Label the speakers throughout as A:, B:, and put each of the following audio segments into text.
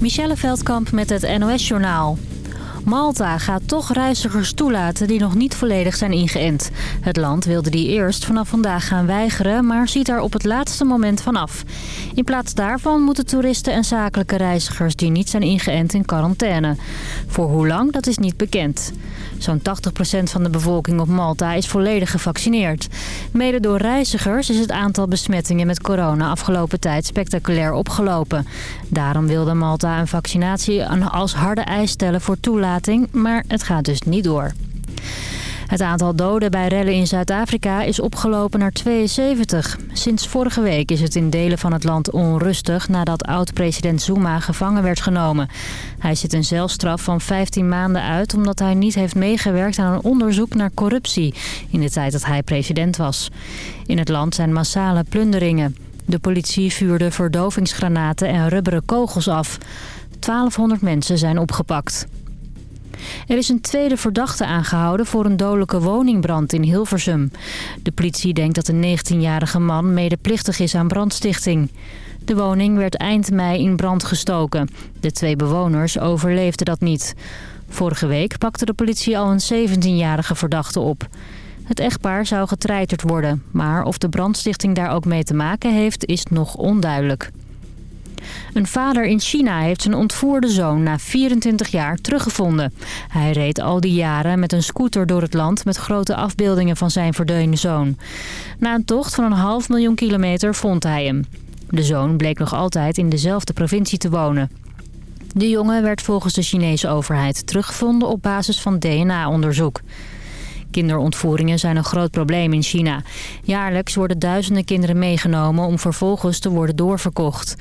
A: Michelle Veldkamp met het NOS-journaal. Malta gaat toch reizigers toelaten die nog niet volledig zijn ingeënt. Het land wilde die eerst vanaf vandaag gaan weigeren, maar ziet er op het laatste moment vanaf. In plaats daarvan moeten toeristen en zakelijke reizigers die niet zijn ingeënt in quarantaine. Voor hoe lang, dat is niet bekend. Zo'n 80% van de bevolking op Malta is volledig gevaccineerd. Mede door reizigers is het aantal besmettingen met corona afgelopen tijd spectaculair opgelopen. Daarom wilde Malta een vaccinatie als harde eis stellen voor toelating, maar het gaat dus niet door. Het aantal doden bij rellen in Zuid-Afrika is opgelopen naar 72. Sinds vorige week is het in delen van het land onrustig nadat oud-president Zuma gevangen werd genomen. Hij zit een zelfstraf van 15 maanden uit omdat hij niet heeft meegewerkt aan een onderzoek naar corruptie in de tijd dat hij president was. In het land zijn massale plunderingen. De politie vuurde verdovingsgranaten en rubberen kogels af. 1200 mensen zijn opgepakt. Er is een tweede verdachte aangehouden voor een dodelijke woningbrand in Hilversum. De politie denkt dat een 19-jarige man medeplichtig is aan brandstichting. De woning werd eind mei in brand gestoken. De twee bewoners overleefden dat niet. Vorige week pakte de politie al een 17-jarige verdachte op. Het echtpaar zou getreiterd worden, maar of de brandstichting daar ook mee te maken heeft is nog onduidelijk. Een vader in China heeft zijn ontvoerde zoon na 24 jaar teruggevonden. Hij reed al die jaren met een scooter door het land met grote afbeeldingen van zijn verdwenen zoon. Na een tocht van een half miljoen kilometer vond hij hem. De zoon bleek nog altijd in dezelfde provincie te wonen. De jongen werd volgens de Chinese overheid teruggevonden op basis van DNA-onderzoek. Kinderontvoeringen zijn een groot probleem in China. Jaarlijks worden duizenden kinderen meegenomen om vervolgens te worden doorverkocht.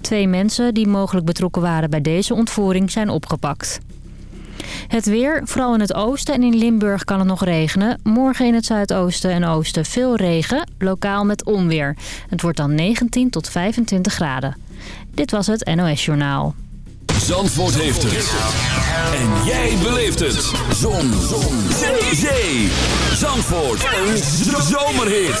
A: Twee mensen die mogelijk betrokken waren bij deze ontvoering zijn opgepakt. Het weer, vooral in het oosten en in Limburg kan het nog regenen. Morgen in het zuidoosten en oosten veel regen, lokaal met onweer. Het wordt dan 19 tot 25 graden. Dit was het NOS Journaal.
B: Zandvoort heeft het. En jij beleeft het. Zon. Zon. Zee. Zandvoort. Een zomerhit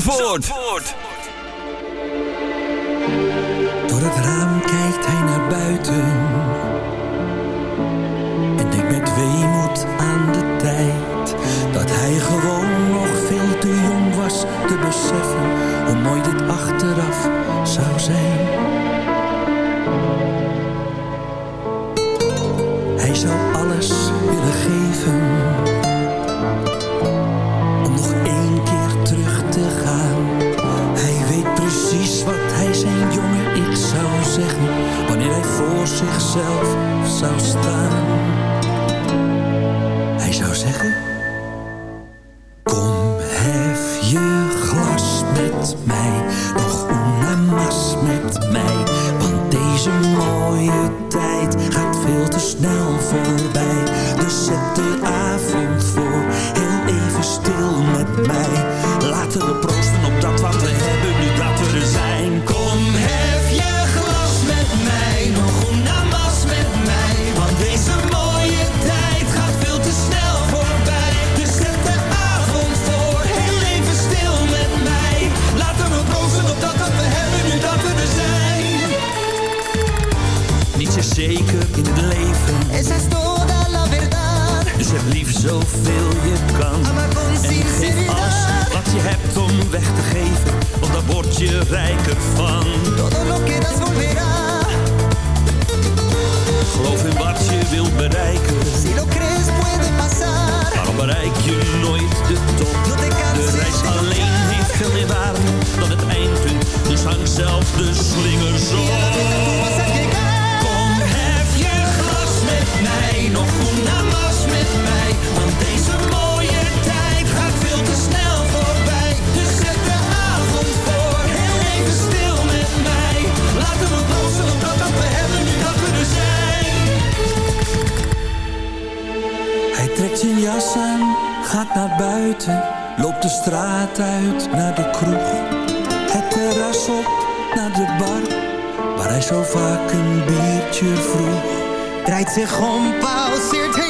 B: Zandvoort.
C: zoveel je kan. En geef alles wat je hebt om weg te geven, want daar word je rijker van. Geloof in wat je wilt bereiken.
D: Waarom bereik je nooit
B: de top? De reis alleen heeft veel meer waarde dan het eindpunt. Dus hang zelf de slingers op. Kom, hef je glas met mij, nog goed, aan was met mij. zijn jas aan, gaat naar buiten. Loopt de straat uit naar de kroeg. Het terras op naar de bar, waar hij zo vaak een biertje vroeg.
D: Draait zich om, pauzeert
B: heen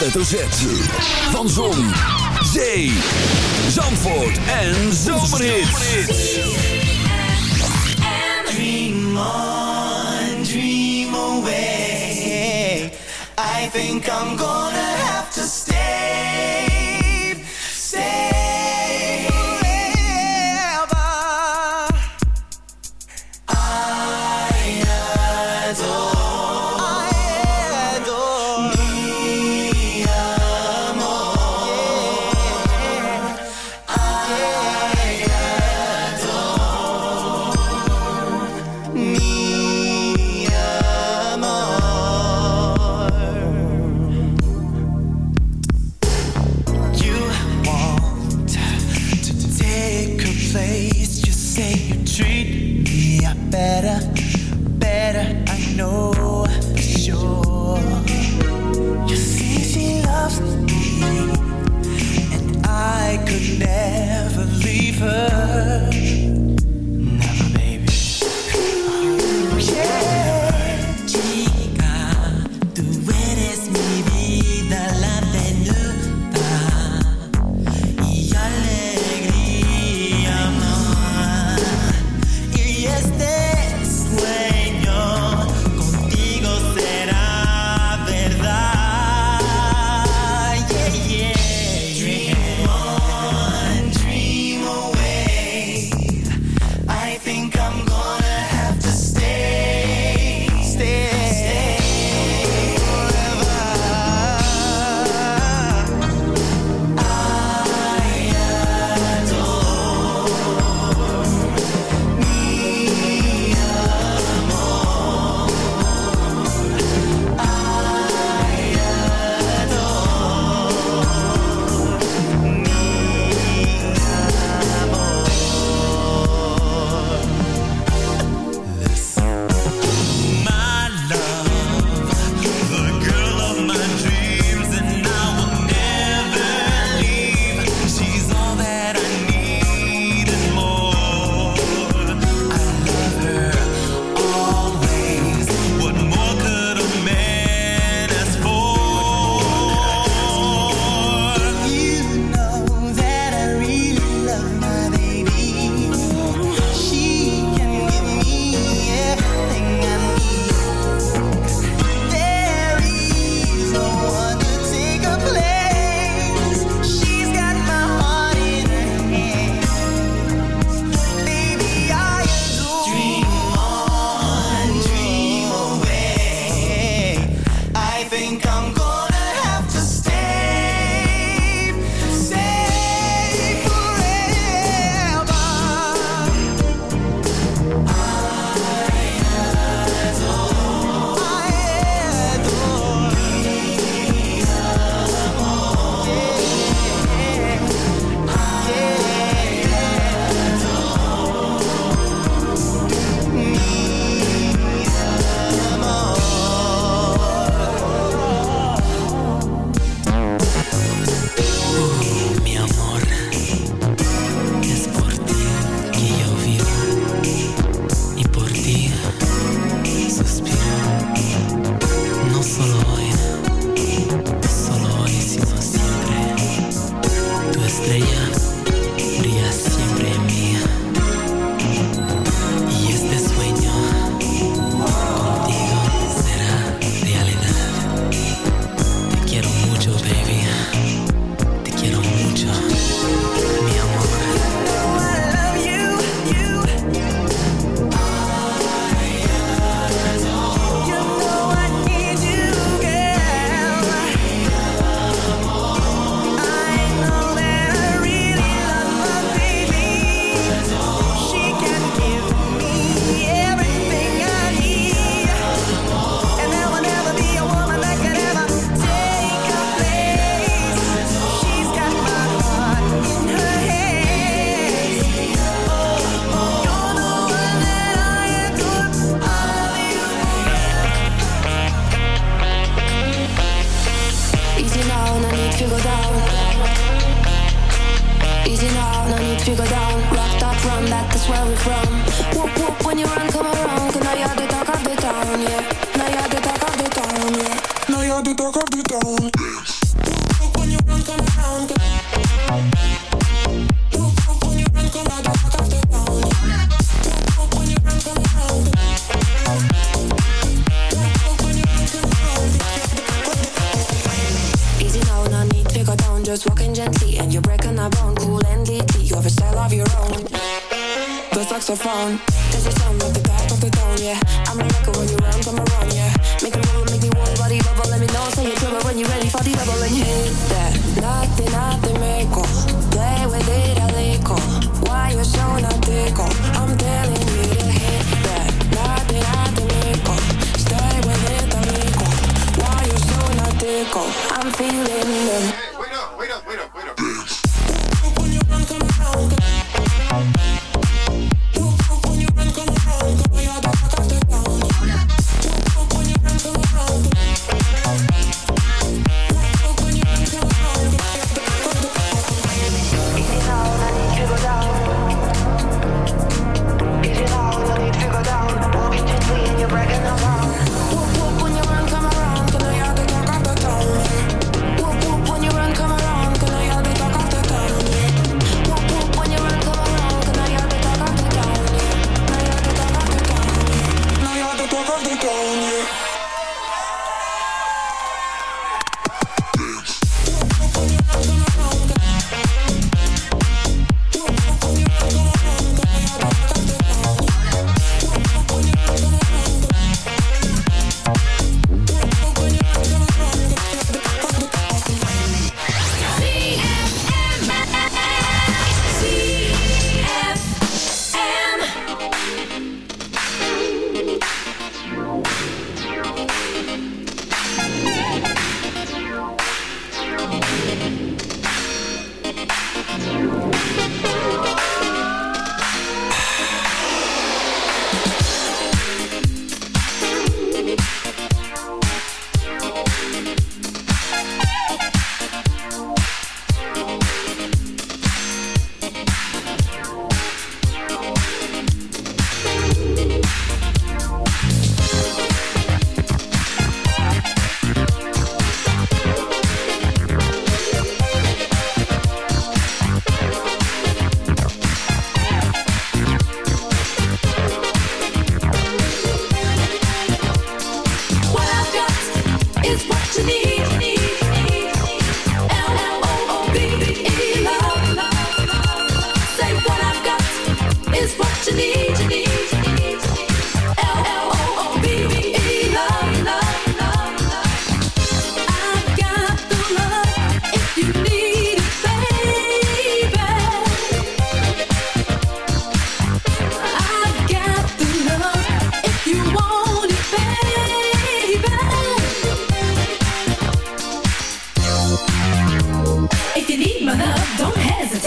E: hoofdletter Z. Van Zon, Zee, Zandvoort en Zomerhit.
C: Dream on, dream away. I think I'm gonna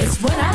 D: It's what I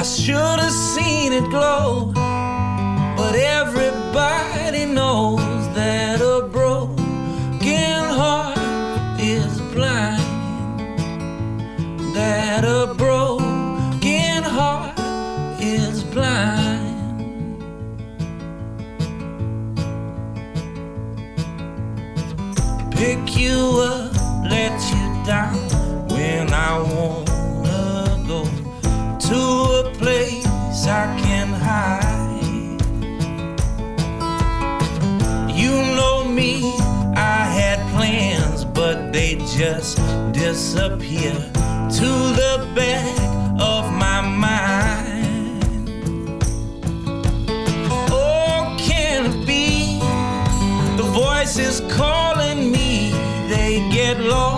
C: I should have seen it glow, but everybody knows that a I can hide. You know me, I had plans, but they just disappear to the back of my mind. Oh, can it be the voices calling me? They get lost.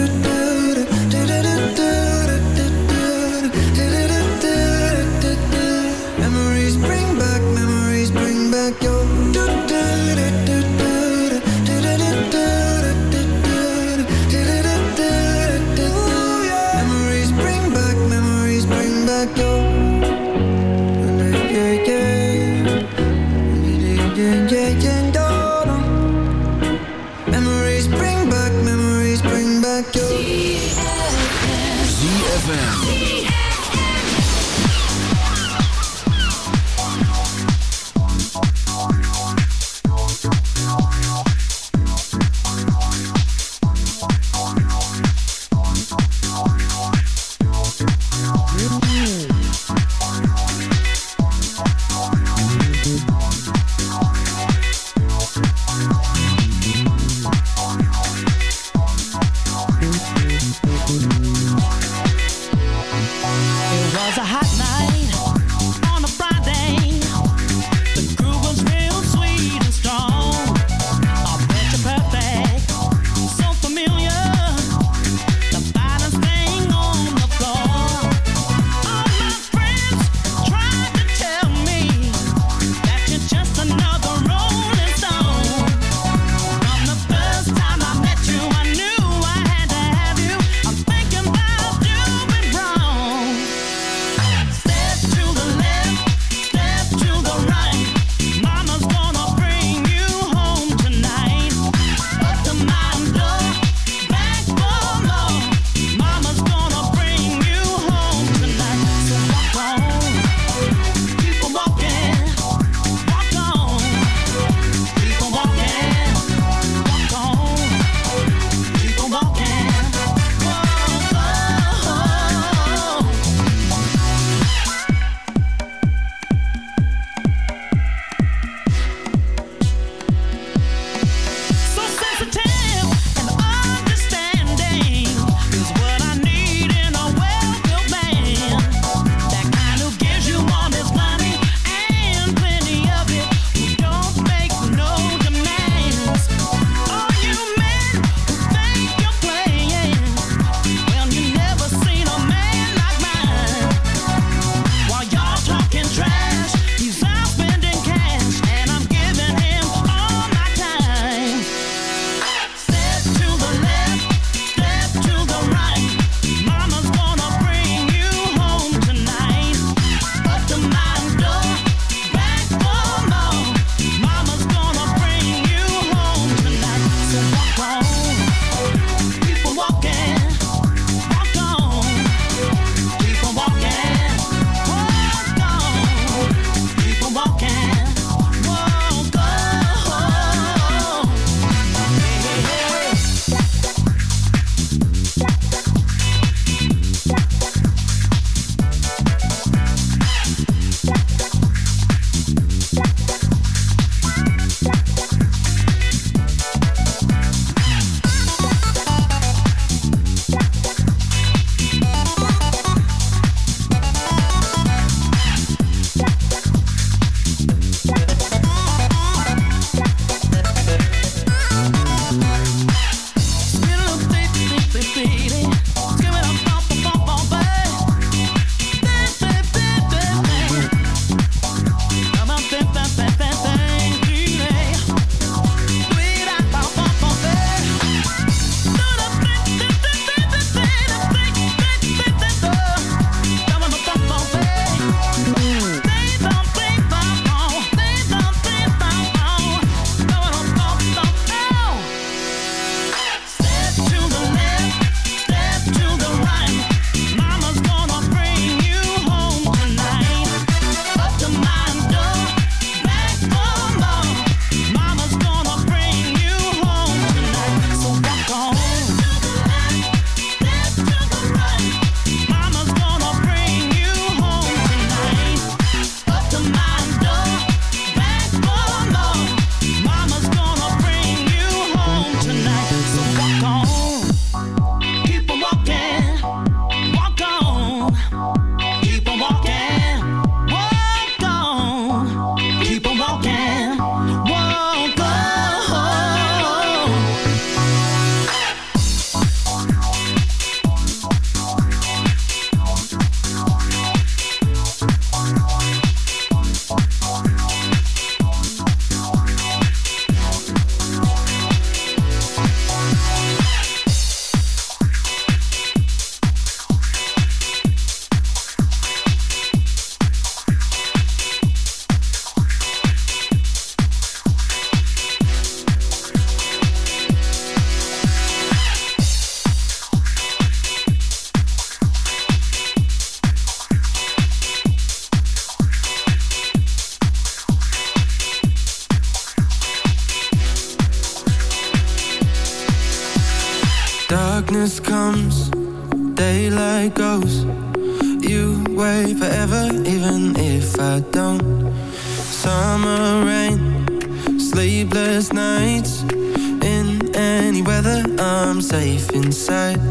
F: safe inside